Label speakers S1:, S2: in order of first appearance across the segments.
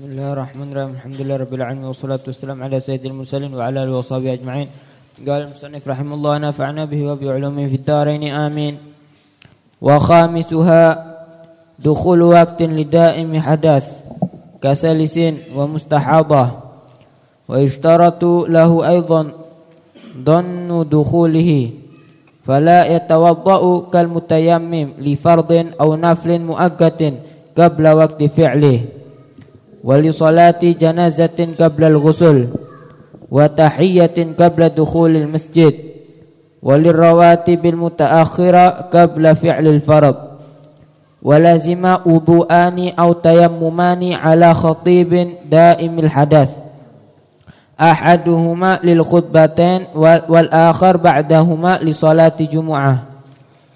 S1: Bismillahirrahmanirrahim. Alhamdulillah rabbil alamin wassalatu wassalamu ala sayyidil mursalin wa ala alihi washabihi ajma'in. قال المصنف رحمه الله نفعنا به وبعلومه في الدارين آمين وخامسها دخول وقت لدائم حدث كسلس ومستحاضة ويشترط له أيضا ظن دخوله فلا يتوضأ كالمتيمم لفرض أو نفل مؤقت قبل وقت فعله ولصلاة جنازة قبل الغسل وتحية قبل دخول المسجد وللرواتب المتأخرة قبل فعل الفرض ولازم وضوءان أو تيممان على خطيب دائم الحدث أحدهما للخطبتين والآخر بعدهما لصلاة جمعة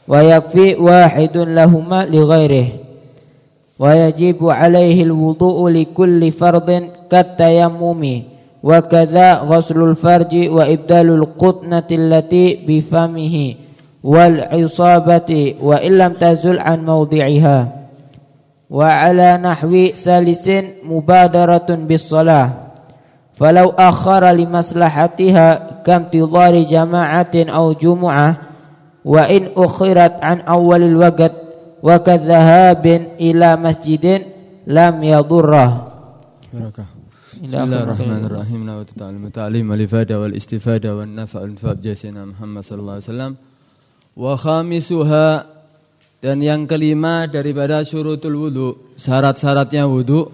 S1: ويكفي واحد لهما لغيره ويجب عليه الوضوء لكل فرض كالتيمم. وكذا غسل الفرج وإبدال القطنة التي بفمه والعصابة وإن لم تزل عن موضعها. وعلى نحو سالس مبادرة بالصلاة. فلو أخر لمصلحتها كامتظار جماعة أو جمعة وإن أخرت عن أول الوقت wa kadzahabin ila masjidin lam yadurrah. Barakah.
S2: Bismillahirrahmanirrahim. Wa ta'alim ta'lim wal ifada wal istifada wan nafa' al nafa jasina Muhammad sallallahu alaihi wasallam. Wa khamisuha dan yang kelima daripada syurutul wudu, syarat-syaratnya wudu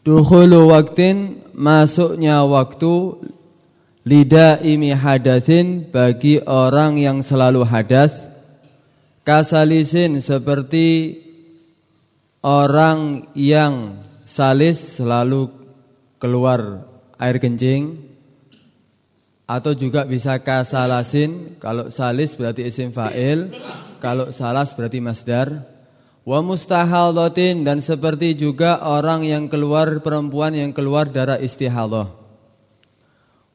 S2: dukhulu waktin masuknya waktu lidaimi hadatsin bagi orang yang selalu hadas Kasalisin seperti orang yang salis selalu keluar air kencing atau juga bisa kasalasin. Kalau salis berarti isim fa'il kalau salas berarti masdar. Wa mustahadhatin dan seperti juga orang yang keluar perempuan yang keluar darah istihadhah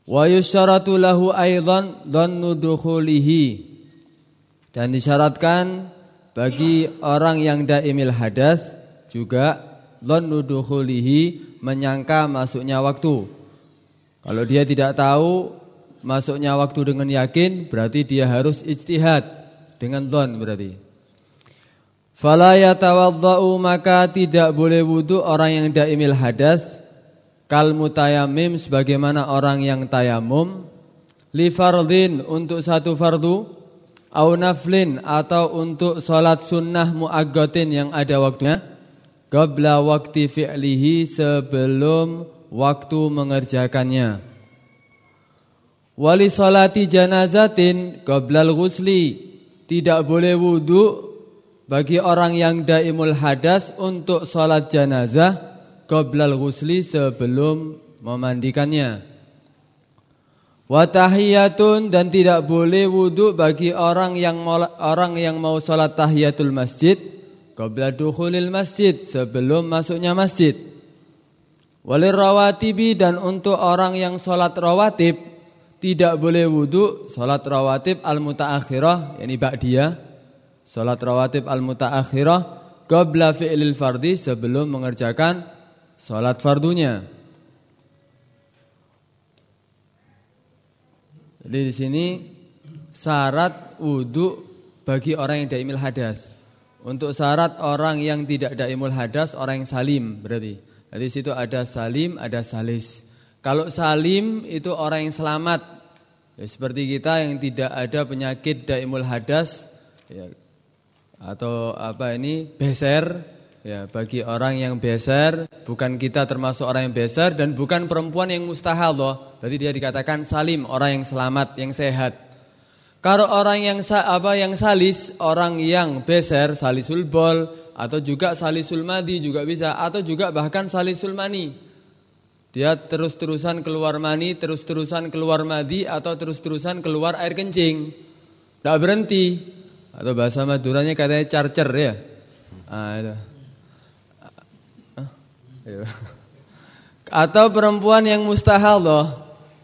S2: wa yusyaratu lahu aidan dhannu dukhulihi dan disyaratkan bagi orang yang daimil hadas juga dhannu dukhulihi menyangka masuknya waktu. Kalau dia tidak tahu masuknya waktu dengan yakin berarti dia harus ijtihad dengan dhon berarti. Fala yatawaddau maka tidak boleh wudu orang yang daimil hadas kal mutayammim sebagaimana orang yang tayamum li fardin untuk satu fardu au naflin atau untuk salat sunnah muaggatin yang ada waktunya qabla waktu fi'lihi sebelum waktu mengerjakannya. Wali salati janazatin qabla ghusli tidak boleh wudu bagi orang yang daimul hadas untuk salat janazah qabla ghusli sebelum memandikannya. Watahiyatun dan tidak boleh wudu bagi orang yang orang yang mau salat tahiyatul masjid Qabla dukhulil masjid sebelum masuknya masjid. Walir rawatibi dan untuk orang yang sholat rawatib tidak boleh wudhu sholat rawatib al mutaakhirah yani ba'diyah sholat rawatib al mutaakhirah qabla fi'lil fardi sebelum mengerjakan sholat fardunya. Jadi di sini syarat wudhu bagi orang yang daimil hadas. Untuk syarat orang yang tidak daimul hadas, orang yang salim berarti. Jadi situ ada salim, ada salis. Kalau salim itu orang yang selamat. Ya, seperti kita yang tidak ada penyakit daimul hadas ya, atau apa ini beser. Ya, bagi orang yang beser, bukan kita termasuk orang yang beser dan bukan perempuan yang mustahil loh. Berarti dia dikatakan salim, orang yang selamat, yang sehat. Kalau orang yang apa yang salis, orang yang beser, salisul bol atau juga salisul madi juga bisa atau juga bahkan salisul mani. Dia terus-terusan keluar mani, terus-terusan keluar madi atau terus-terusan keluar air kencing. Tidak berhenti. Atau bahasa Maduranya katanya charger ya. Ah, itu. Iya. Atau perempuan yang mustahil loh.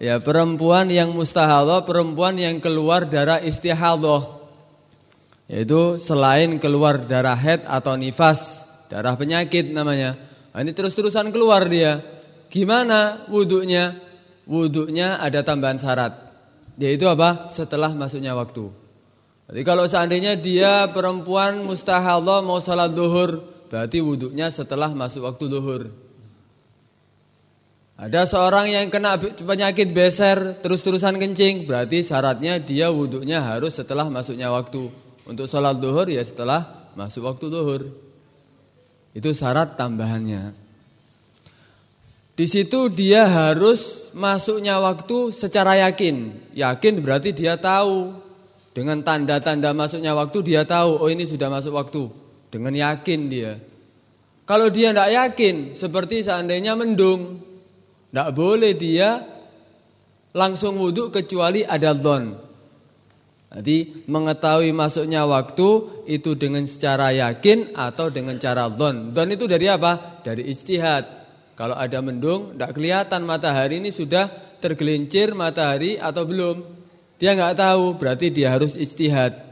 S2: Ya, perempuan yang mustahadah, perempuan yang keluar darah istihadah. Yaitu selain keluar darah head atau nifas, darah penyakit namanya. Nah, ini terus-terusan keluar dia. Gimana wudhunya? Wudhunya ada tambahan syarat. Yaitu apa? Setelah masuknya waktu. Jadi kalau seandainya dia perempuan mustahadah mau salat duhur, berarti wudhunya setelah masuk waktu duhur. Ada seorang yang kena penyakit beser terus-terusan kencing, berarti syaratnya dia wudhunya harus setelah masuknya waktu. Untuk sholat duhur ya setelah masuk waktu duhur. Itu syarat tambahannya. Di situ dia harus masuknya waktu secara yakin. Yakin berarti dia tahu. Dengan tanda-tanda masuknya waktu dia tahu, oh ini sudah masuk waktu. Dengan yakin dia. Kalau dia tidak yakin, seperti seandainya mendung. Tidak boleh dia langsung wudhu kecuali ada don. Jadi mengetahui masuknya waktu itu dengan secara yakin atau dengan cara don. Don itu dari apa? Dari ijtihad. Kalau ada mendung, tidak kelihatan matahari ini sudah tergelincir matahari atau belum. Dia nggak tahu, berarti dia harus ijtihad.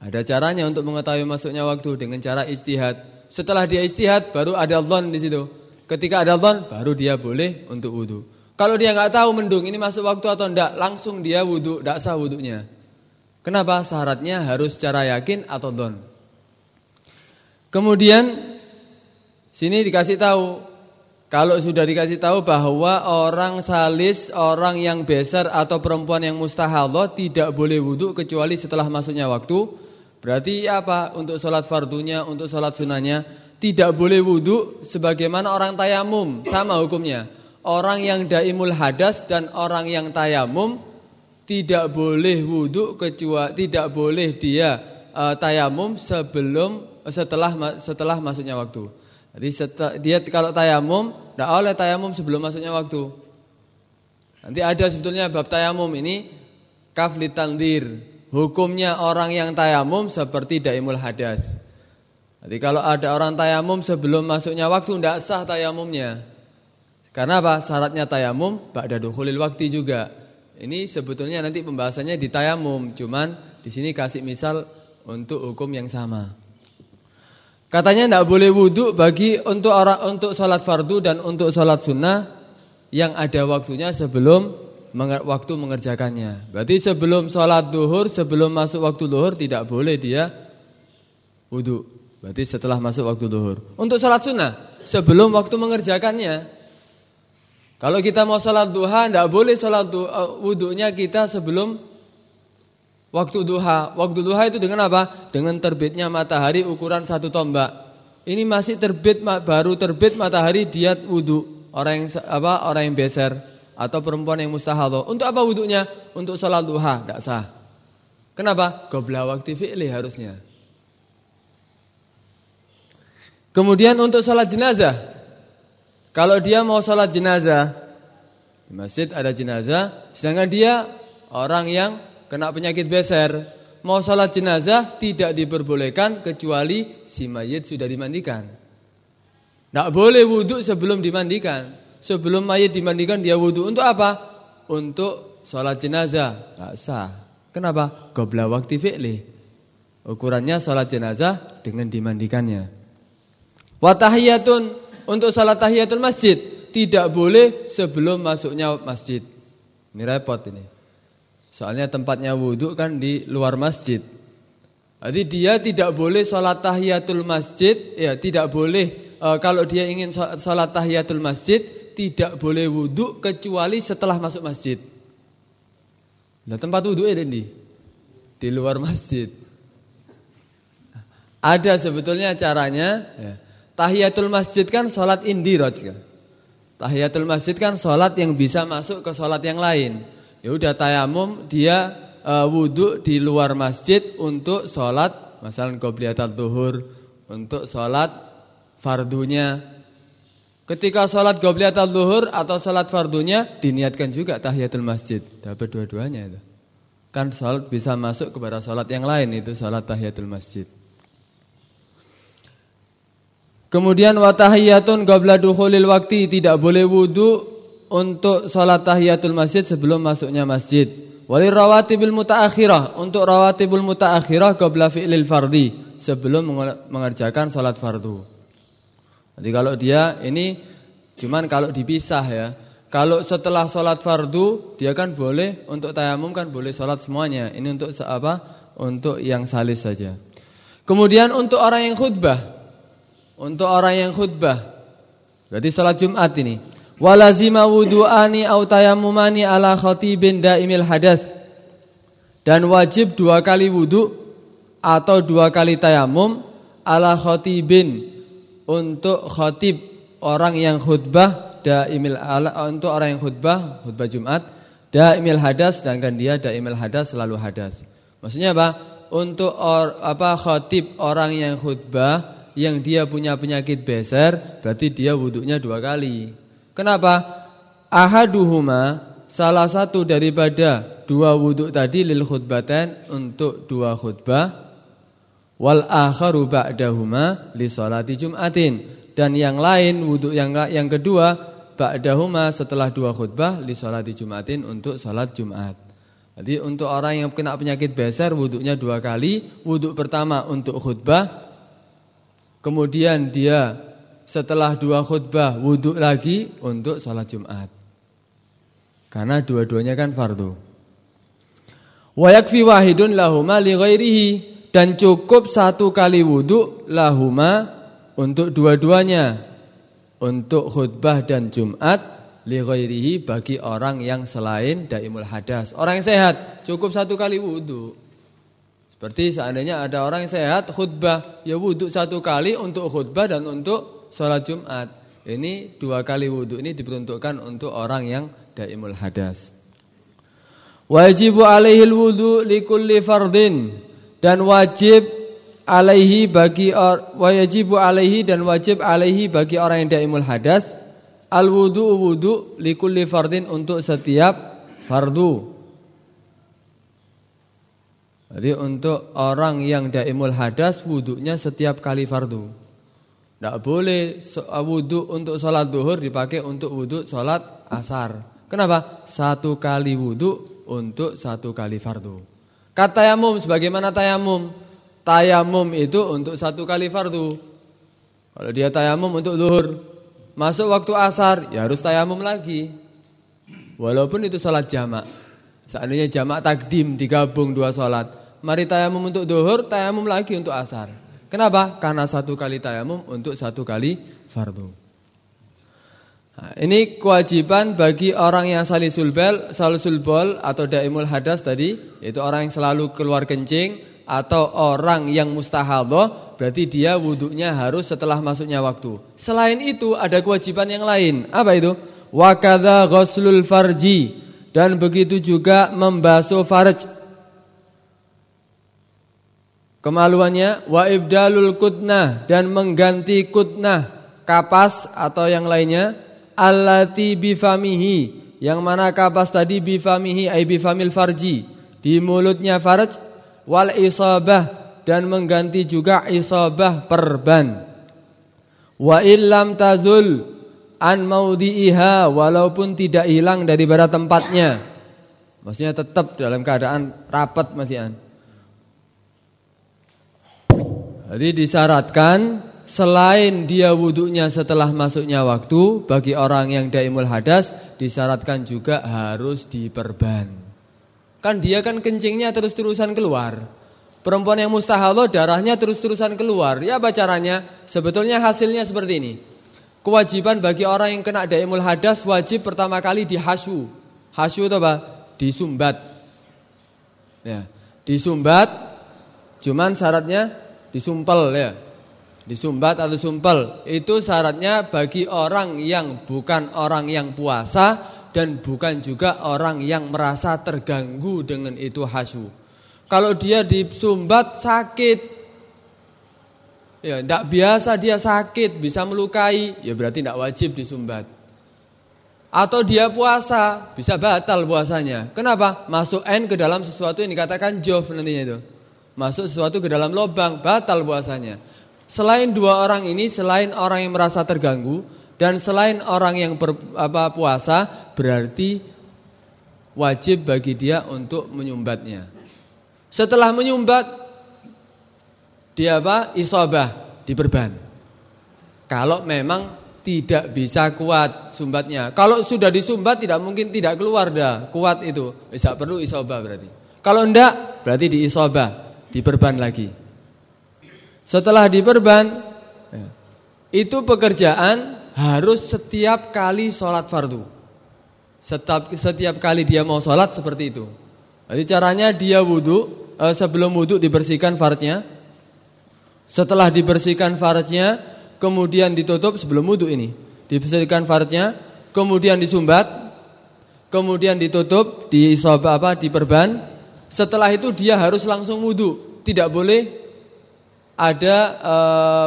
S2: Ada caranya untuk mengetahui masuknya waktu dengan cara ijtihad. Setelah dia ijtihad, baru ada don di situ. Ketika ada don, baru dia boleh untuk wudhu. Kalau dia nggak tahu mendung ini masuk waktu atau tidak, langsung dia wudhu, tidak sah wudhunya. Kenapa? Syaratnya harus secara yakin atau don. Kemudian sini dikasih tahu kalau sudah dikasih tahu bahwa orang salis, orang yang besar atau perempuan yang mustahadah tidak boleh wudhu kecuali setelah masuknya waktu. Berarti apa? Untuk sholat fardunya, untuk sholat sunahnya tidak boleh wudhu sebagaimana orang tayamum, sama hukumnya. Orang yang daimul hadas dan orang yang tayamum tidak boleh wudhu kecuali tidak boleh dia uh, tayamum sebelum setelah setelah masuknya waktu. Jadi setelah, dia kalau tayamum tidak oleh tayamum sebelum masuknya waktu. Nanti ada sebetulnya bab tayamum ini kafli tandir. Hukumnya orang yang tayamum seperti daimul hadas. Jadi kalau ada orang tayamum sebelum masuknya waktu tidak sah tayamumnya. Karena apa? Syaratnya tayamum ba'da dukhulil waktu juga. Ini sebetulnya nanti pembahasannya di tayamum, cuman di sini kasih misal untuk hukum yang sama. Katanya tidak boleh wudhu bagi untuk orang untuk sholat fardu dan untuk sholat sunnah yang ada waktunya sebelum waktu mengerjakannya. Berarti sebelum sholat duhur, sebelum masuk waktu duhur tidak boleh dia wudhu. Berarti setelah masuk waktu duhur. Untuk sholat sunnah sebelum waktu mengerjakannya kalau kita mau sholat duha, tidak boleh sholat uh, wudhunya kita sebelum waktu duha. Waktu duha itu dengan apa? Dengan terbitnya matahari ukuran satu tombak. Ini masih terbit baru terbit matahari dia wudhu. Orang yang apa? Orang yang beser atau perempuan yang mustahadah. Untuk apa wudhunya? Untuk sholat duha, tidak sah. Kenapa? Gobla waktu fi'li harusnya. Kemudian untuk sholat jenazah kalau dia mau sholat jenazah di masjid ada jenazah, sedangkan dia orang yang kena penyakit beser, mau sholat jenazah tidak diperbolehkan kecuali si mayit sudah dimandikan. Tidak boleh wudhu sebelum dimandikan. Sebelum mayit dimandikan dia wudhu untuk apa? Untuk sholat jenazah. Tidak sah. Kenapa? Gobla waktu fi'li. Ukurannya sholat jenazah dengan dimandikannya. Watahiyatun untuk salat tahiyatul masjid tidak boleh sebelum masuknya masjid. Ini repot ini. Soalnya tempatnya wudhu kan di luar masjid. Jadi dia tidak boleh salat tahiyatul masjid, ya tidak boleh e, kalau dia ingin salat tahiyatul masjid tidak boleh wudhu kecuali setelah masuk masjid. Nah tempat wudhu ada di di luar masjid. Ada sebetulnya caranya. Ya. Tahiyatul masjid kan sholat indiroj kan. Tahiyatul masjid kan sholat yang bisa masuk ke sholat yang lain. Ya udah tayamum dia uh, wudhu di luar masjid untuk sholat, misalnya qobliyatul duhur, untuk sholat fardunya. Ketika sholat qobliyatul duhur atau sholat fardunya diniatkan juga tahiyatul masjid. Dapat dua-duanya itu. Kan sholat bisa masuk kepada sholat yang lain itu sholat tahiyatul masjid. Kemudian watahiyatun qabla dukhulil waktu tidak boleh wudu untuk salat tahiyatul masjid sebelum masuknya masjid. Wali rawatibul mutaakhirah untuk rawatibul mutaakhirah qabla fi'lil fardi sebelum mengerjakan salat fardu. Jadi kalau dia ini cuman kalau dipisah ya. Kalau setelah sholat fardu dia kan boleh untuk tayamum kan boleh sholat semuanya. Ini untuk apa? Untuk yang salis saja. Kemudian untuk orang yang khutbah, untuk orang yang khutbah, berarti sholat Jumat ini. Walazima wudu'ani au tayamumani ala khatibin daimil hadas. Dan wajib dua kali wudhu atau dua kali tayamum ala khatibin untuk khatib orang yang khutbah daimil ala untuk orang yang khutbah khutbah Jumat daimil hadas sedangkan dia daimil hadas selalu hadas. Maksudnya apa? untuk or, apa khatib orang yang khutbah yang dia punya penyakit beser berarti dia wuduknya dua kali. Kenapa? Ahaduhuma salah satu daripada dua wuduk tadi lil khutbatan untuk dua khutbah wal akharu ba'dahuma li salati jum'atin dan yang lain wuduk yang yang kedua ba'dahuma setelah dua khutbah li salati jum'atin untuk salat Jumat. Jadi untuk orang yang kena penyakit beser wuduknya dua kali. Wuduk pertama untuk khutbah. Kemudian dia setelah dua khutbah wuduk lagi untuk sholat Jumat. Karena dua-duanya kan fardu. Wa yakfi wahidun lahuma li ghairihi dan cukup satu kali wuduk lahuma untuk dua-duanya. Untuk khutbah dan Jumat li bagi orang yang selain daimul hadas. Orang yang sehat cukup satu kali wudhu. Seperti seandainya ada orang yang sehat khutbah, ya wudhu satu kali untuk khutbah dan untuk sholat Jumat. Ini dua kali wudhu ini diperuntukkan untuk orang yang daimul hadas. Wajibu alaihi wudhu likulli fardin dan wajib alaihi bagi wajibu alaihi dan wajib alaihi bagi orang yang daimul hadas Al wudu wudu likulli fardin untuk setiap fardu. Jadi untuk orang yang daimul hadas wudunya setiap kali fardu. Tidak boleh wudu untuk sholat duhur dipakai untuk wudu sholat asar. Kenapa? Satu kali wudu untuk satu kali fardu. Kata tayamum sebagaimana tayamum. Tayamum itu untuk satu kali fardu. Kalau dia tayamum untuk duhur, Masuk waktu asar ya harus tayamum lagi. Walaupun itu sholat jamak. Seandainya jamak takdim digabung dua sholat. Mari tayamum untuk duhur, tayamum lagi untuk asar. Kenapa? Karena satu kali tayamum untuk satu kali fardu. Ini kewajiban bagi orang yang salisul bel, salisul bol atau daimul hadas tadi, yaitu orang yang selalu keluar kencing atau orang yang mustahadah berarti dia wudhunya harus setelah masuknya waktu. Selain itu ada kewajiban yang lain. Apa itu? Wakada ghuslul farji dan begitu juga membasuh farj. Kemaluannya wa ibdalul kutnah dan mengganti kutnah kapas atau yang lainnya allati bifamihi yang mana kapas tadi bifamihi ay bifamil farji di mulutnya farj wal isabah dan mengganti juga isabah perban. Wa illam tazul an maudhi'iha walaupun tidak hilang dari daripada tempatnya. Maksudnya tetap dalam keadaan rapat masih an. Jadi disyaratkan selain dia wudhunya setelah masuknya waktu bagi orang yang daimul hadas disyaratkan juga harus diperban. Kan dia kan kencingnya terus-terusan keluar. Perempuan yang mustahalah darahnya terus-terusan keluar. Ya apa? Sebetulnya hasilnya seperti ini. Kewajiban bagi orang yang kena daimul hadas wajib pertama kali dihasu. Hasu itu apa? Disumbat. Ya, disumbat. Cuman syaratnya disumpel ya. Disumbat atau sumpel. Itu syaratnya bagi orang yang bukan orang yang puasa dan bukan juga orang yang merasa terganggu dengan itu hasu. Kalau dia disumbat sakit. Ya, tidak biasa dia sakit, bisa melukai, ya berarti tidak wajib disumbat. Atau dia puasa, bisa batal puasanya. Kenapa? Masuk N ke dalam sesuatu yang dikatakan jof nantinya itu. Masuk sesuatu ke dalam lubang, batal puasanya. Selain dua orang ini, selain orang yang merasa terganggu dan selain orang yang ber, apa, puasa, berarti wajib bagi dia untuk menyumbatnya. Setelah menyumbat dia apa? Isabah, diperban. Kalau memang tidak bisa kuat sumbatnya. Kalau sudah disumbat tidak mungkin tidak keluar dah kuat itu. Bisa perlu isobah berarti. Kalau enggak berarti diisobah, diperban lagi. Setelah diperban itu pekerjaan harus setiap kali sholat fardu. Setiap, setiap kali dia mau sholat seperti itu. Jadi caranya dia wudhu, eh, sebelum wudhu dibersihkan farnya. Setelah dibersihkan farnya, kemudian ditutup sebelum wudhu ini. Dibersihkan farnya, kemudian disumbat, kemudian ditutup, disobah apa, diperban. Setelah itu dia harus langsung wudhu, tidak boleh ada e,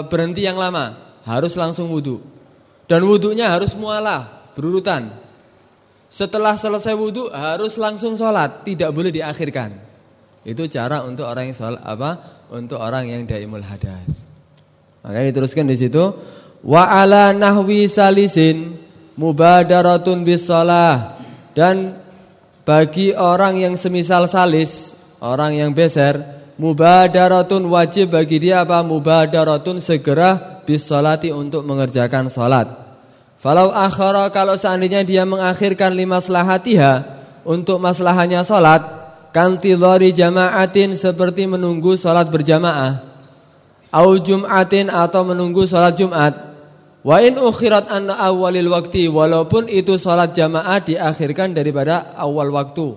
S2: berhenti yang lama, harus langsung wudhu. Dan wudhunya harus mualah, berurutan. Setelah selesai wudhu harus langsung sholat, tidak boleh diakhirkan. Itu cara untuk orang yang sholat apa? Untuk orang yang daimul hadas. Maka diteruskan di situ wa ala nahwi salisin mubadaratun bis dan bagi orang yang semisal salis, orang yang beser mubadaratun wajib bagi dia apa mubadaratun segera bis salati untuk mengerjakan salat. Falau akhara kalau seandainya dia mengakhirkan lima selahatiha untuk maslahanya salat, kantidhari jama'atin seperti menunggu salat berjamaah. Au jum'atin atau menunggu salat Jumat. Wa in ukhirat an awalil waktu walaupun itu salat jamaah diakhirkan daripada awal waktu.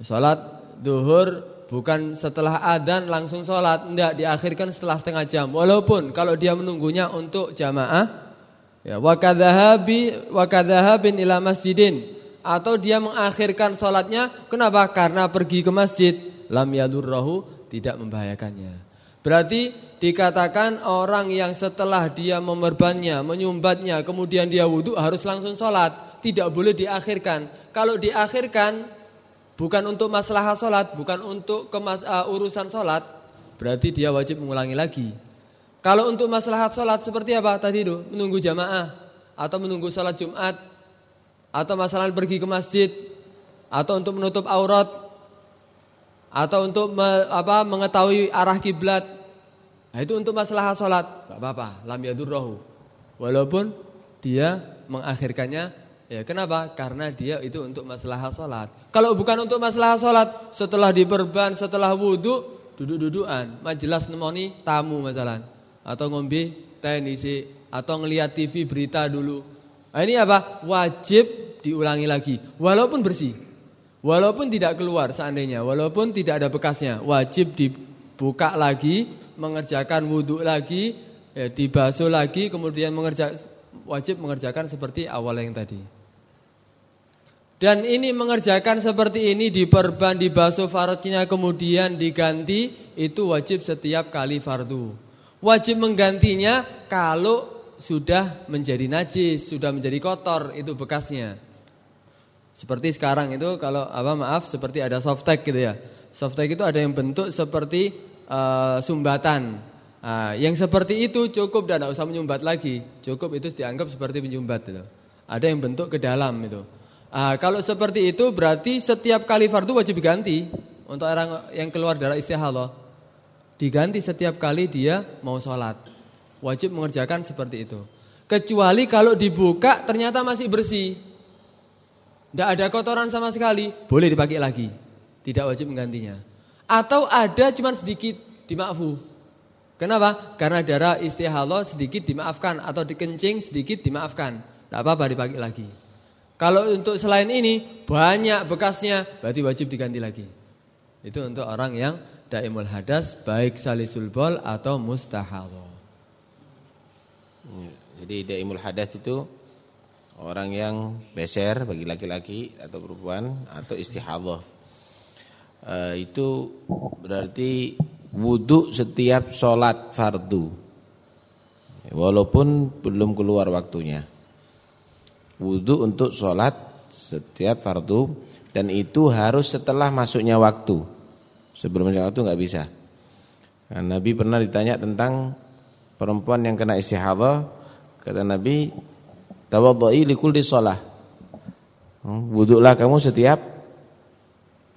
S2: Salat duhur Bukan setelah adzan langsung sholat Tidak diakhirkan setelah setengah jam. Walaupun kalau dia menunggunya untuk jamaah ya, Wakadahabi Wakadahabin ila masjidin. Atau dia mengakhirkan sholatnya Kenapa? Karena pergi ke masjid. Lam yadurrahu Tidak membahayakannya. Berarti dikatakan orang yang setelah dia memerbannya Menyumbatnya Kemudian dia wudhu harus langsung sholat. Tidak boleh diakhirkan. Kalau diakhirkan bukan untuk masalah sholat, bukan untuk kemas, uh, urusan sholat, berarti dia wajib mengulangi lagi. Kalau untuk masalah sholat seperti apa tadi itu? Menunggu jamaah, atau menunggu sholat Jumat, atau masalah pergi ke masjid, atau untuk menutup aurat, atau untuk me, apa, mengetahui arah kiblat. Nah, itu untuk masalah sholat, gak apa-apa, lam yadurrohu. Walaupun dia mengakhirkannya Ya, kenapa? Karena dia itu untuk masalah salat. Kalau bukan untuk masalah salat, setelah diperban, setelah wudhu, duduk-dudukan, majelas nemoni tamu masalah. Atau ngombe teh nisi, atau ngelihat TV berita dulu. Nah, ini apa? Wajib diulangi lagi, walaupun bersih. Walaupun tidak keluar seandainya, walaupun tidak ada bekasnya, wajib dibuka lagi, mengerjakan wudhu lagi, ya, dibasuh lagi, kemudian mengerjakan wajib mengerjakan seperti awal yang tadi. Dan ini mengerjakan seperti ini diperban, dibasuh farcinya kemudian diganti itu wajib setiap kali fardu. Wajib menggantinya kalau sudah menjadi najis, sudah menjadi kotor itu bekasnya. Seperti sekarang itu kalau apa maaf seperti ada softtek gitu ya. Softtek itu ada yang bentuk seperti uh, sumbatan. Nah, yang seperti itu cukup dan tidak usah menyumbat lagi. Cukup itu dianggap seperti menyumbat itu. Ada yang bentuk ke dalam itu. Ah, kalau seperti itu berarti setiap kali fardu wajib diganti untuk orang yang keluar darah istihadah. Diganti setiap kali dia mau sholat. Wajib mengerjakan seperti itu. Kecuali kalau dibuka ternyata masih bersih. Tidak ada kotoran sama sekali, boleh dipakai lagi. Tidak wajib menggantinya. Atau ada cuma sedikit dimaafu. Kenapa? Karena darah istihadah sedikit dimaafkan atau dikencing sedikit dimaafkan. Tidak apa-apa dipakai lagi. Kalau untuk selain ini banyak bekasnya berarti wajib diganti lagi. Itu untuk orang yang daimul hadas baik salisul bol atau mustahadhah.
S3: Ya, jadi daimul hadas itu orang yang beser bagi laki-laki atau perempuan atau istihadhah. E, itu berarti wudhu setiap sholat fardu. Walaupun belum keluar waktunya wudhu untuk sholat setiap fardu dan itu harus setelah masuknya waktu. Sebelum masuknya waktu nggak bisa. Nah, Nabi pernah ditanya tentang perempuan yang kena istihadah, kata Nabi, tawadhu'i li kulli shalah. Hmm, wudhulah kamu setiap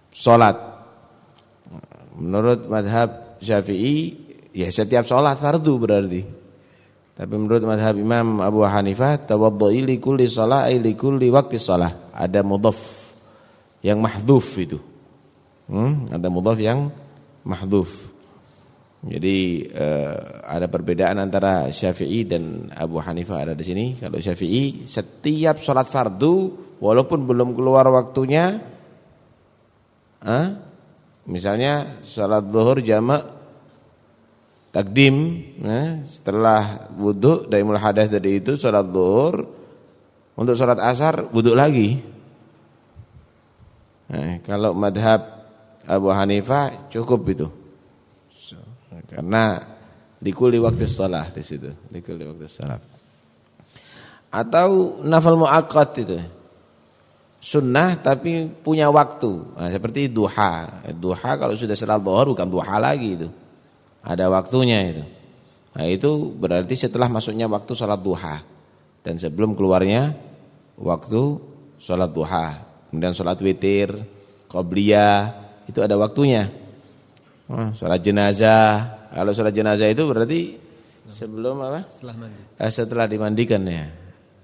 S3: sholat. Menurut madhab Syafi'i, ya setiap sholat fardu berarti. Tapi menurut madhab Imam Abu Hanifah, tawaddu'i li kulli shalah li kulli waqti shalah. Ada mudhaf yang mahdhuf itu. Hmm, ada mudhaf yang mahdhuf. Jadi uh, ada perbedaan antara Syafi'i dan Abu Hanifah ada di sini. Kalau Syafi'i setiap sholat fardu walaupun belum keluar waktunya, uh, misalnya sholat zuhur jamak takdim ya, setelah wudhu dari mulai hadas dari itu sholat zuhur. Untuk sholat asar wudhu lagi. Nah, kalau madhab Abu Hanifah cukup itu. Karena dikuli waktu sholat di situ dikuli waktu sholat. Atau nafal muakkad itu. Sunnah tapi punya waktu. Nah, seperti duha. Duha kalau sudah sholat zuhur bukan duha lagi itu ada waktunya itu. Nah itu berarti setelah masuknya waktu sholat duha dan sebelum keluarnya waktu sholat duha. Kemudian sholat witir, qobliyah itu ada waktunya. Sholat jenazah, kalau sholat jenazah itu berarti sebelum apa? Setelah mandi. Eh, setelah dimandikan ya,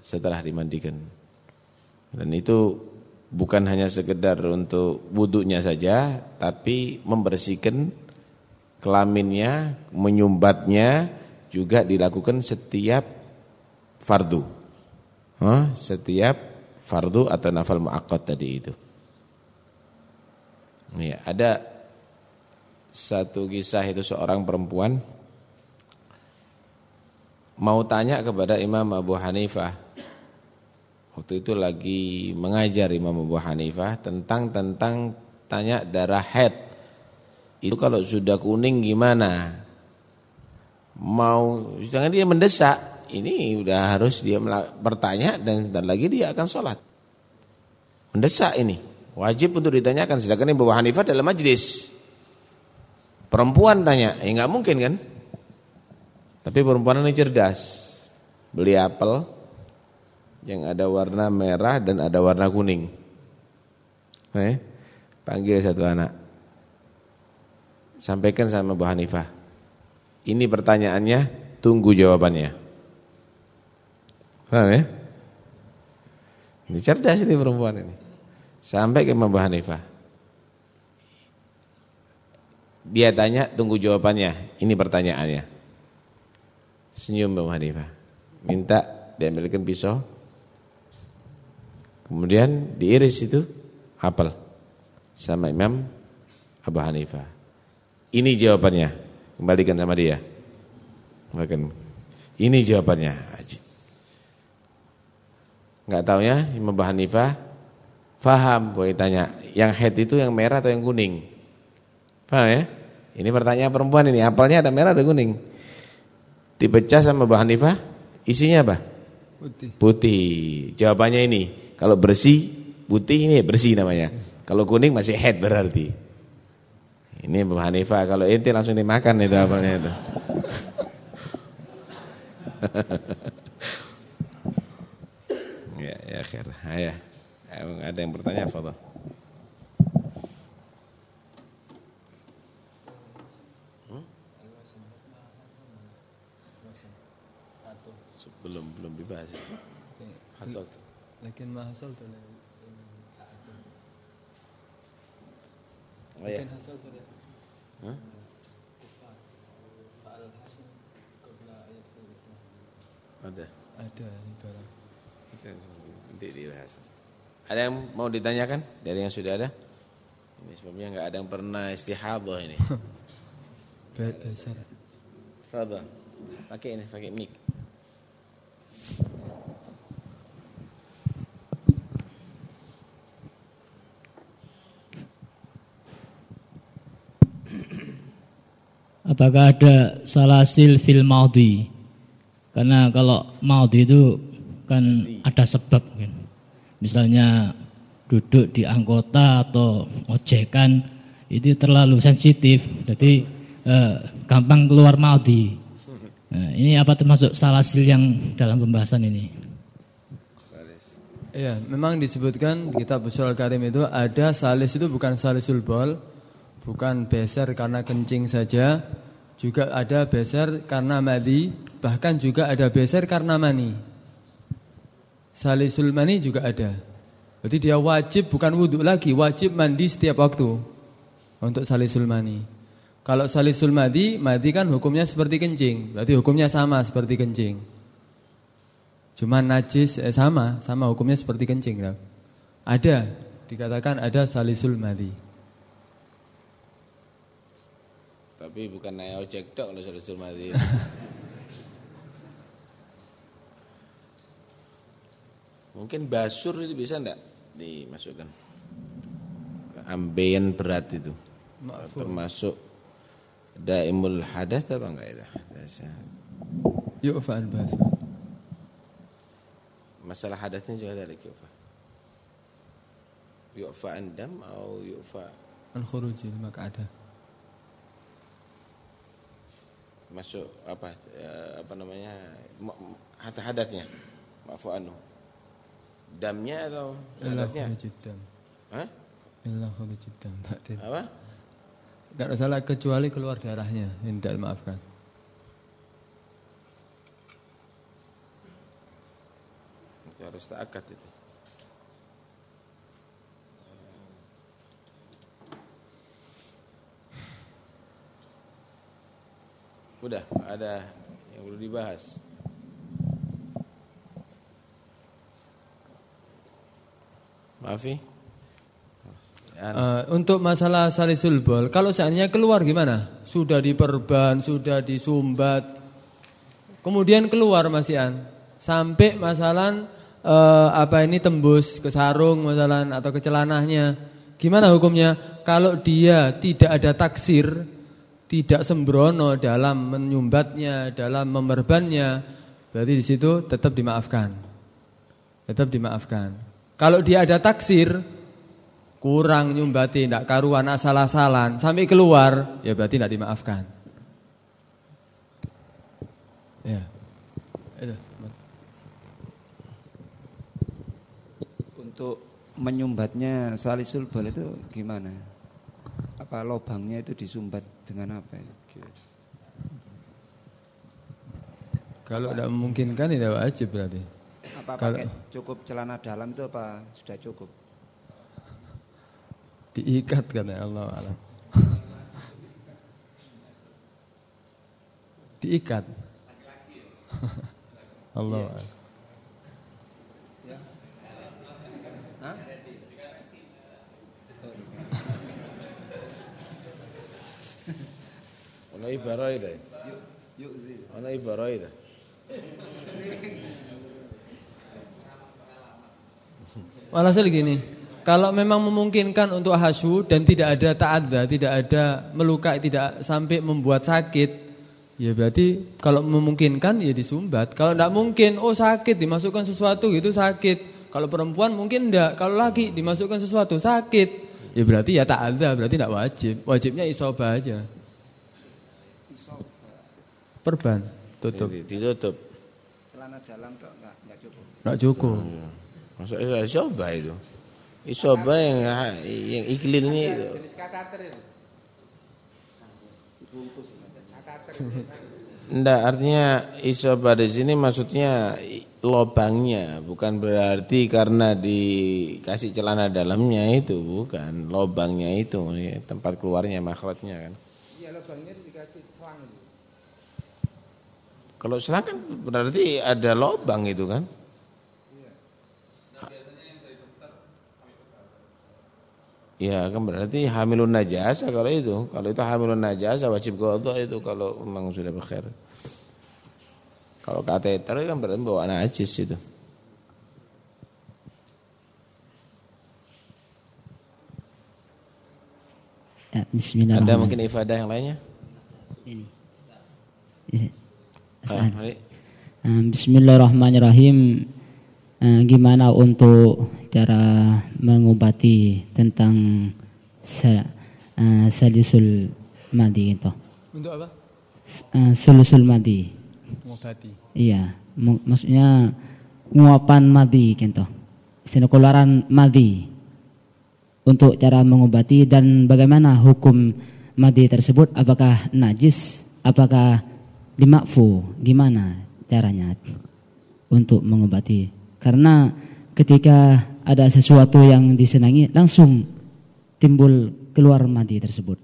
S3: setelah dimandikan. Dan itu bukan hanya sekedar untuk wudhunya saja, tapi membersihkan kelaminnya, menyumbatnya juga dilakukan setiap fardu. Huh? Setiap fardu atau nafal muakkad tadi itu. Ya, ada satu kisah itu seorang perempuan mau tanya kepada Imam Abu Hanifah. Waktu itu lagi mengajar Imam Abu Hanifah tentang tentang tanya darah haid itu kalau sudah kuning gimana? Mau sedangkan dia mendesak, ini udah harus dia bertanya dan dan lagi dia akan sholat. Mendesak ini, wajib untuk ditanyakan. Sedangkan Ibu Hanifah dalam majlis. Perempuan tanya, ya nggak mungkin kan? Tapi perempuan ini cerdas. Beli apel yang ada warna merah dan ada warna kuning. Eh, panggil satu anak. Sampaikan sama Bu Hanifah. Ini pertanyaannya, tunggu jawabannya. Paham ya? Ini cerdas ini perempuan ini. Sampai ke Bu Hanifah. Dia tanya, tunggu jawabannya. Ini pertanyaannya. Senyum Bu Hanifah. Minta diambilkan pisau. Kemudian diiris itu apel sama Imam Abu Hanifah. Ini jawabannya. Kembalikan sama dia. Makan. Ini jawabannya. Enggak ya Imam Hanifah faham boleh tanya, yang head itu yang merah atau yang kuning? Paham ya? Ini pertanyaan perempuan ini, apalnya ada merah ada kuning. Dipecah sama Abu Hanifah, isinya apa? Putih. Putih. Jawabannya ini, kalau bersih, putih ini bersih namanya. Kalau kuning masih head berarti. Ini Abu Hanifah kalau inti langsung dimakan itu apelnya itu. ya, ya akhir. Ya. Ada yang bertanya, Fadhil. Hmm? Belum belum dibahas. Hasal. Lakin ma hasal tu. Oh ya. hasal tu. Hah? Ada. Ada. Nanti dibahas. Ada yang mau ditanyakan dari yang sudah ada? Ini sebabnya enggak ada yang pernah istihadah ini. Besar. Fadhal. Pakai ini, pakai mic.
S4: Apakah ada salasil fil maudi karena kalau maudi itu kan ada sebab kan. misalnya duduk di anggota atau ojekan itu terlalu sensitif. Jadi eh, gampang keluar maudi nah, ini apa termasuk salasil yang dalam pembahasan ini?
S2: Iya, memang disebutkan di kitab Usul Karim itu ada salis itu bukan salisul bol, bukan beser karena kencing saja, juga ada beser karena madi bahkan juga ada beser karena mani. Salisul mani juga ada. Berarti dia wajib bukan wudhu lagi, wajib mandi setiap waktu untuk salisul mani. Kalau salisul madi, madi kan hukumnya seperti kencing, berarti hukumnya sama seperti kencing. Cuma najis eh, sama, sama hukumnya seperti kencing. Ada, dikatakan ada salisul madi.
S3: Tapi bukan naik ojek dok kalau salisul madi. Mungkin basur itu bisa enggak dimasukkan? Ambeien berat itu. Termasuk daimul hadas apa enggak itu?
S2: Yu'fa al-basur.
S3: Masalah hadasnya juga ada lagi yu'fa. Yu'fa andam atau yu'fa
S2: al-khuruji maka ada.
S3: Masuk apa ya, apa namanya? Hadatnya. Maafu anhu damnya atau
S2: hadatnya?
S3: Hah?
S2: Illa khurujid dam.
S3: Apa?
S2: Tidak ada salah kecuali keluar darahnya yang tidak maafkan.
S3: Itu harus tak akad itu. Udah, ada yang perlu dibahas. Maafi.
S2: Uh, untuk masalah salisul bol, kalau seandainya keluar gimana? Sudah diperban, sudah disumbat, kemudian keluar Mas Ian, sampai masalah uh, apa ini tembus ke sarung masalah atau ke celananya, gimana hukumnya? Kalau dia tidak ada taksir, tidak sembrono dalam menyumbatnya, dalam memerbannya, berarti di situ tetap dimaafkan, tetap dimaafkan. Kalau dia ada taksir, kurang nyumbati, tidak karuan asal-asalan, sampai keluar, ya berarti tidak dimaafkan. Ya.
S5: Untuk menyumbatnya salisul bal itu gimana? Apa lobangnya itu disumbat dengan apa?
S2: Kalau tidak memungkinkan tidak wajib berarti.
S5: Apa Kalau, pakai cukup celana dalam itu apa sudah cukup?
S2: Diikat katanya Allah alam. Diikat. Allah
S3: itu. Ono ibarat itu.
S2: Walhasil gini, kalau memang memungkinkan untuk hasyu dan tidak ada ta'adha, tidak ada melukai, tidak sampai membuat sakit, ya berarti kalau memungkinkan ya disumbat. Kalau tidak mungkin, oh sakit dimasukkan sesuatu gitu sakit. Kalau perempuan mungkin tidak, kalau laki dimasukkan sesuatu sakit, ya berarti ya ta'adha, berarti tidak wajib. Wajibnya isobah aja. Perban, tutup.
S3: Ditutup.
S5: Celana dalam enggak, enggak cukup.
S2: Enggak cukup.
S3: Hmm. Masuk isobah itu. Isoba yang yang iklim ini jenis kateter itu. Enggak, artinya isoba di sini maksudnya lobangnya, bukan berarti karena dikasih celana dalamnya itu, bukan. Lobangnya itu, ya, tempat keluarnya makhluknya kan. Iya, lobangnya dikasih selang. Kalau selang kan berarti ada lobang itu kan. Ya kan berarti hamilun najasa kalau itu. Kalau itu hamilun najasa wajib qadha itu kalau memang sudah berkhair. Kalau kateter kan berarti bawa najis itu.
S6: Ya, bismillahirrahmanirrahim.
S3: Ada mungkin ifadah yang lainnya? Ini.
S6: Ah, Bismillahirrahmanirrahim. Gimana untuk cara mengobati tentang sa, salisul madi itu?
S2: Untuk apa?
S6: Sulusul madi.
S2: Mengobati.
S6: Iya, maksudnya nguapan madi gitu. Istilah keluaran madi untuk cara mengobati dan bagaimana hukum madi tersebut apakah najis apakah dimakfu gimana caranya untuk mengobati? Karena ketika ada sesuatu yang disenangi langsung timbul keluar madi tersebut.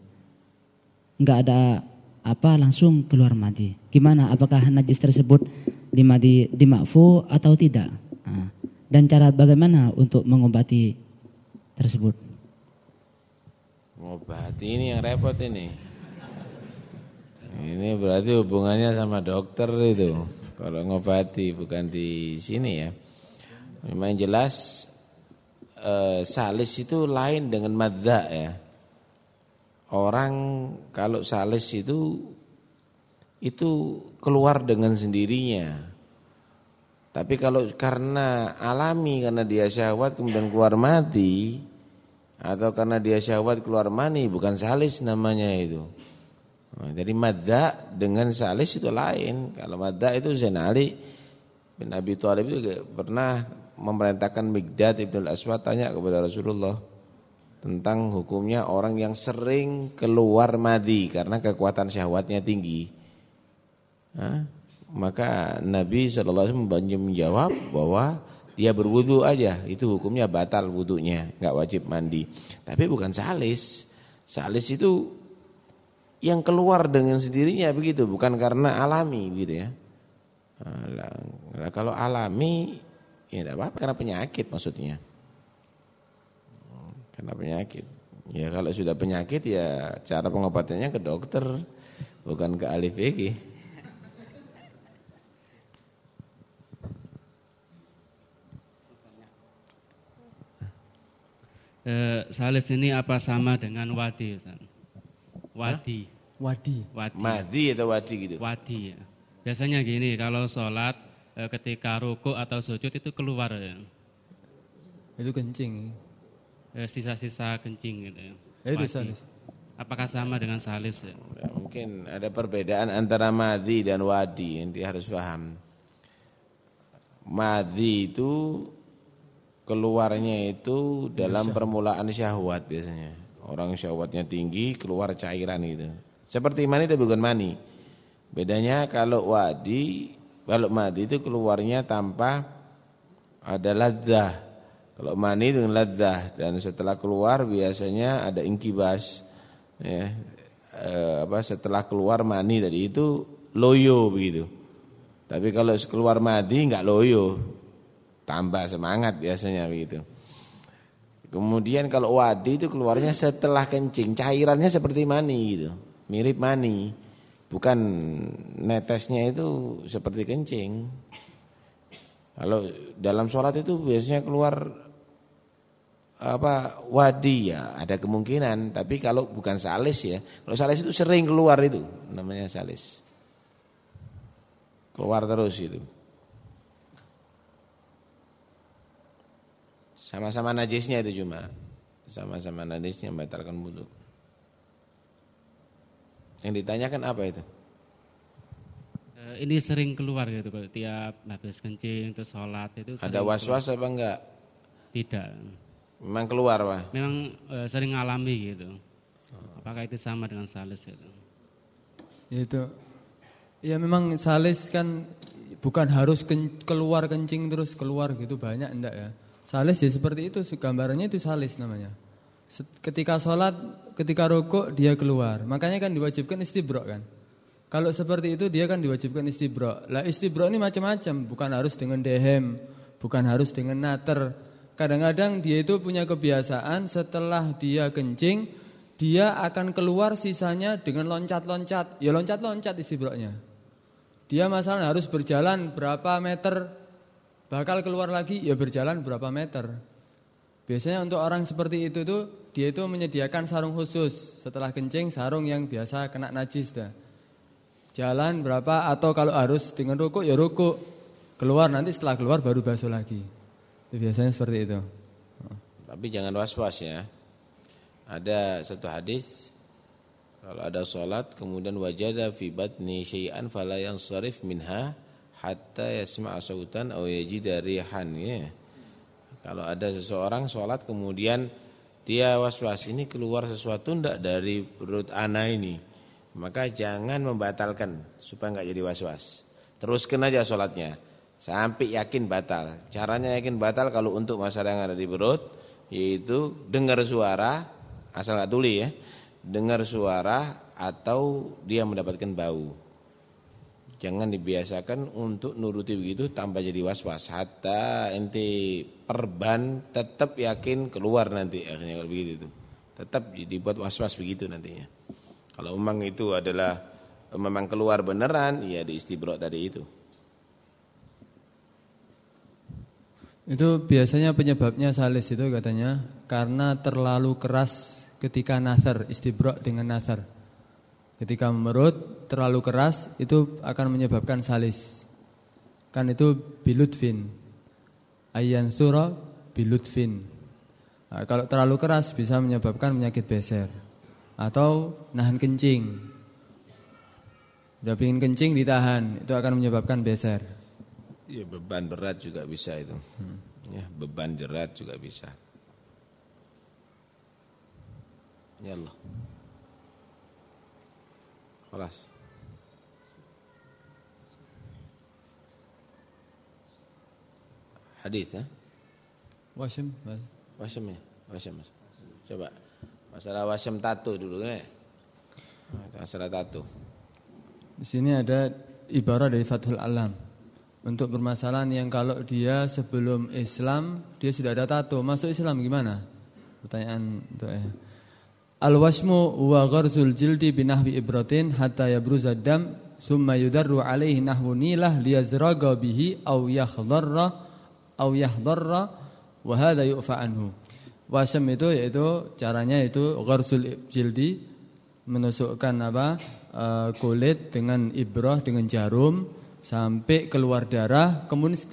S6: Nggak ada apa langsung keluar madi gimana? Apakah najis tersebut dimadi dimakfu atau tidak? Nah, dan cara bagaimana untuk mengobati tersebut?
S3: Ngobati ini yang repot ini. Ini berarti hubungannya sama dokter itu. Kalau ngobati bukan di sini ya. Memang jelas eh, salis itu lain dengan madza ya. Orang kalau salis itu itu keluar dengan sendirinya. Tapi kalau karena alami karena dia syahwat kemudian keluar mati atau karena dia syahwat keluar mani bukan salis namanya itu. Nah, jadi madza dengan salis itu lain. Kalau madza itu Zain Ali bin Abi Thalib itu pernah memerintahkan Migdad Ibn Aswad tanya kepada Rasulullah tentang hukumnya orang yang sering keluar madi karena kekuatan syahwatnya tinggi. Hah? Maka Nabi SAW menjawab bahwa dia berwudu aja, itu hukumnya batal wudunya, nggak wajib mandi. Tapi bukan salis. Salis itu yang keluar dengan sendirinya begitu, bukan karena alami gitu ya. Nah, kalau alami ya tidak apa-apa karena penyakit maksudnya. Karena penyakit. Ya kalau sudah penyakit ya cara pengobatannya ke dokter, bukan ke ahli fikih.
S7: Eh, salis ini apa sama dengan wadi? Ustaz? Wadi.
S2: Wadi.
S7: Wadi.
S3: Mahdi atau wadi gitu.
S7: Wadi. ya. Biasanya gini, kalau sholat eh, ketika ruku atau sujud itu keluar ya.
S2: Itu kencing.
S7: Eh, sisa-sisa kencing gitu ya.
S2: Ya, itu salis.
S7: Apakah sama dengan salis ya?
S3: Ya, mungkin ada perbedaan antara madhi dan wadi yang dia harus paham. Madhi itu keluarnya itu dalam permulaan syahwat biasanya. Orang syahwatnya tinggi keluar cairan gitu. Seperti mani tapi bukan mani. Bedanya kalau wadi, kalau madhi itu keluarnya tanpa ada ladzah. Kalau mani dengan ladzah dan setelah keluar biasanya ada inkibas. Ya, eh, apa setelah keluar mani tadi itu loyo begitu. Tapi kalau keluar madi nggak loyo, tambah semangat biasanya begitu. Kemudian kalau wadi itu keluarnya setelah kencing, cairannya seperti mani gitu, mirip mani. Bukan netesnya itu seperti kencing. Kalau dalam sholat itu biasanya keluar apa wadi ya. Ada kemungkinan. Tapi kalau bukan salis ya. Kalau salis itu sering keluar itu namanya salis. Keluar terus itu sama-sama najisnya itu cuma sama-sama najisnya membatalkan wudhu yang ditanyakan apa itu
S7: Eh, ini sering keluar gitu kalau tiap habis kencing terus sholat itu
S3: ada was-was apa enggak.
S7: Tidak.
S3: memang keluar pak
S7: Memang eh, sering ngalami gitu. Apakah itu sama dengan salis gitu?
S2: Itu ya memang salis kan bukan harus ken- keluar kencing terus keluar gitu banyak enggak ya. Salis ya seperti itu gambarannya itu salis namanya. Ketika sholat, ketika rokok dia keluar. Makanya kan diwajibkan istibrok kan. Kalau seperti itu dia kan diwajibkan istibrok. Lah istibrok ini macam-macam, bukan harus dengan dehem, bukan harus dengan nater. Kadang-kadang dia itu punya kebiasaan setelah dia kencing, dia akan keluar sisanya dengan loncat-loncat. Ya loncat-loncat istibroknya. Dia masalah harus berjalan berapa meter, bakal keluar lagi, ya berjalan berapa meter. Biasanya untuk orang seperti itu tuh dia itu menyediakan sarung khusus setelah kencing sarung yang biasa kena najis dah. Jalan berapa atau kalau harus dengan rukuk ya rukuk. Keluar nanti setelah keluar baru basuh lagi. Itu biasanya seperti itu.
S3: Tapi jangan was-was ya. Ada satu hadis kalau ada sholat kemudian wajada fi batni syai'an fala yansarif minha hatta yasma'a sautan aw yajida rihan ya. Kalau ada seseorang sholat kemudian dia was-was ini keluar sesuatu ndak dari perut ana ini. Maka jangan membatalkan supaya nggak jadi was-was. Teruskan aja sholatnya sampai yakin batal. Caranya yakin batal kalau untuk masalah yang ada di perut yaitu dengar suara asal nggak tuli ya, dengar suara atau dia mendapatkan bau. Jangan dibiasakan untuk nuruti begitu tanpa jadi was-was. Hatta ente perban tetap yakin keluar nanti akhirnya kalau begitu Tetap dibuat was-was begitu nantinya. Kalau memang itu adalah memang keluar beneran, ya di istibro tadi itu.
S2: Itu biasanya penyebabnya salis itu katanya karena terlalu keras ketika nasar, istibrok dengan nasar. Ketika memerut terlalu keras itu akan menyebabkan salis. Kan itu bilutfin. Ayan surah bilutfin. Nah, kalau terlalu keras bisa menyebabkan penyakit beser atau nahan kencing. Udah pingin kencing ditahan, itu akan menyebabkan beser.
S3: Ya beban berat juga bisa itu. Hmm. Ya beban berat juga bisa. Ya Allah. Kelas. Hadis ya?
S2: Wasim,
S3: wasim ya, wasim. Coba masalah wasim tato dulu ya. Masalah tato.
S2: Di sini ada ibarat dari Fathul Alam untuk permasalahan yang kalau dia sebelum Islam dia sudah ada tato, masuk Islam gimana? Pertanyaan untuk ya. Al-wasmu wa gharzul jildi binahwi ibratin hatta yabruza dam summa yudarru alaihi nahwu nilah liyazraga bihi aw yakhdharra aw yahdharra wa hadha yu'fa anhu. Wasm itu yaitu caranya itu gharzul jildi menusukkan apa uh, kulit dengan ibrah dengan jarum sampai keluar darah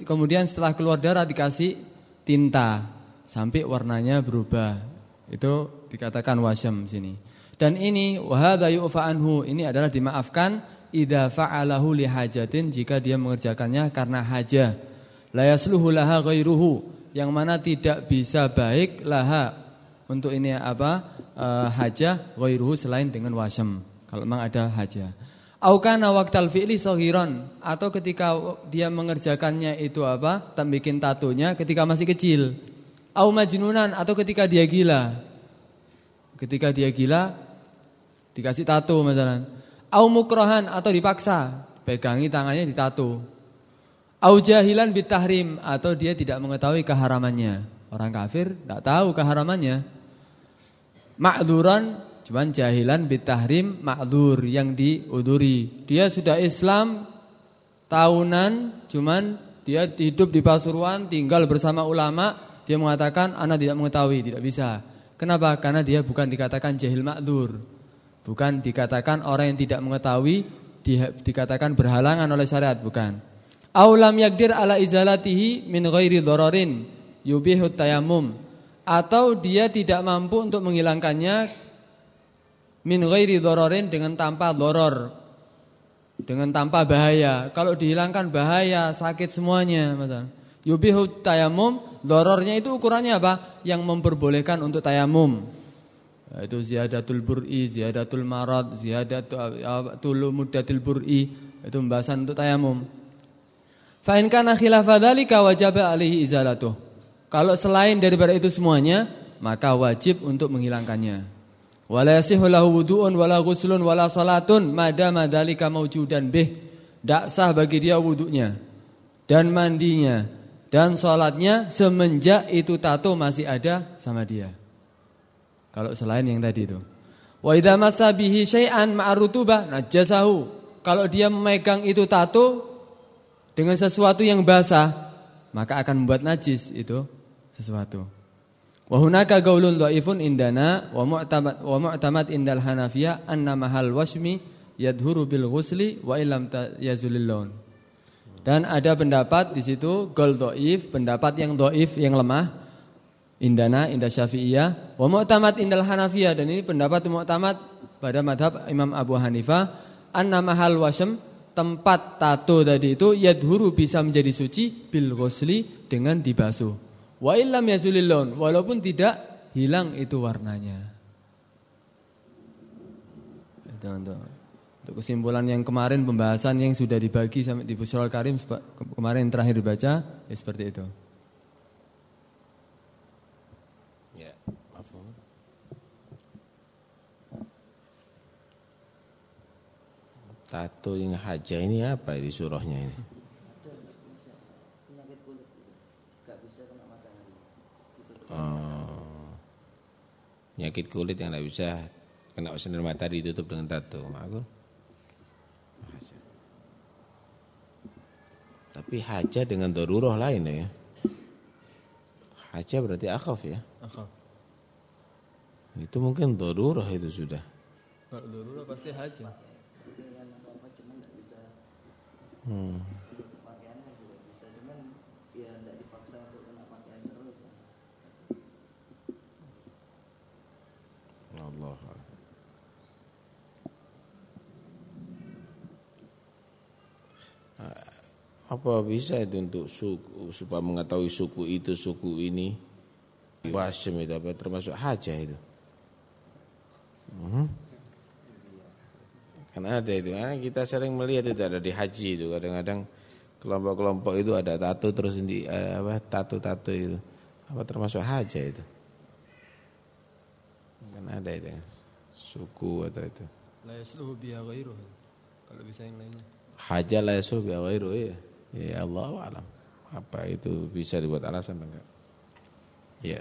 S2: kemudian setelah keluar darah dikasih tinta sampai warnanya berubah itu dikatakan wasam sini. Dan ini wahada yu'fa anhu ini adalah dimaafkan idza fa'alahu li hajatin jika dia mengerjakannya karena hajah. La yasluhu yang mana tidak bisa baik laha untuk ini apa? Uh, hajah ghairuhu selain dengan wasam. Kalau memang ada hajah. Aukana waktal fi'li sohiron atau ketika dia mengerjakannya itu apa? Tak bikin tatonya ketika masih kecil au majnunan atau ketika dia gila. Ketika dia gila dikasih tato misalnya. Au mukrohan atau dipaksa, pegangi tangannya ditato. Au jahilan bitahrim atau dia tidak mengetahui keharamannya. Orang kafir tidak tahu keharamannya. Ma'dzuran cuman jahilan bitahrim ma'dzur yang diuduri. Dia sudah Islam tahunan cuman dia hidup di Pasuruan tinggal bersama ulama dia mengatakan anak tidak mengetahui, tidak bisa. Kenapa? Karena dia bukan dikatakan jahil makdur. Bukan dikatakan orang yang tidak mengetahui di, dikatakan berhalangan oleh syariat, bukan. Aulam yakdir ala izalatihi min ghairi dhararin yubihut tayamum atau dia tidak mampu untuk menghilangkannya min ghairi dhararin dengan tanpa doror dengan tanpa bahaya. Kalau dihilangkan bahaya, sakit semuanya, misalnya. Yubihu tayamum, dorornya itu ukurannya apa? Yang memperbolehkan untuk tayamum. Itu ziyadatul bur'i, ziyadatul marad, ziyadatul muddatil bur'i. Itu pembahasan untuk tayamum. Fa in dzalika wajaba alaihi izalatuh. Kalau selain daripada itu semuanya, maka wajib untuk menghilangkannya. Wala yasihu lahu wudu'un wala ghuslun wala salatun madama dzalika maujudan bih. Tak sah bagi dia wudunya dan mandinya dan sholatnya semenjak itu tato masih ada sama dia. Kalau selain yang tadi itu. Wa idza massa bihi syai'an ma'rutubah najasahu. Kalau dia memegang itu tato dengan sesuatu yang basah, maka akan membuat najis itu sesuatu. Wa hunaka gaulun dhaifun indana wa mu'tamad wa mu'tamad indal Hanafiyah anna mahal wasmi yadhuru bil ghusli wa illam yazulil. Dan ada pendapat di situ gol doif, pendapat yang doif yang lemah, indana indah syafi'iyah, wa mu'tamad indal hanafiyah dan ini pendapat mu'tamad pada madhab Imam Abu Hanifah, anna mahal wasem tempat tato tadi itu yadhuru bisa menjadi suci bil ghusli dengan dibasuh. Wa illam yazulil walaupun tidak hilang itu warnanya. Itu untuk kesimpulan yang kemarin pembahasan yang sudah dibagi sampai di Busrol Karim ke- kemarin yang terakhir dibaca ya seperti itu.
S3: Ya, maaf. Tato yang haja ini apa di surahnya ini? Oh, penyakit kulit yang tidak bisa kena sinar matahari ditutup dengan tato. Makul. Tapi haja dengan daruroh lain ya. Haja berarti akhaf ya. Itu mungkin daruroh itu sudah.
S2: Kalau dulu pasti haji.
S3: Hmm. Allah. Ah, Apa bisa itu untuk suku supaya mengetahui suku itu suku ini wasim itu apa termasuk haja itu? Hmm? Kan ada itu, karena kita sering melihat itu ada di haji itu kadang-kadang kelompok-kelompok itu ada tato terus di eh, apa tato-tato itu apa termasuk haja itu? Kan ada itu suku atau itu.
S2: La yasluhu biha ghairuhu. Kalau bisa yang lainnya.
S3: Haja la yasuh bi ghairu ya. Ya Allah alam. Apa itu bisa dibuat alasan enggak? Ya.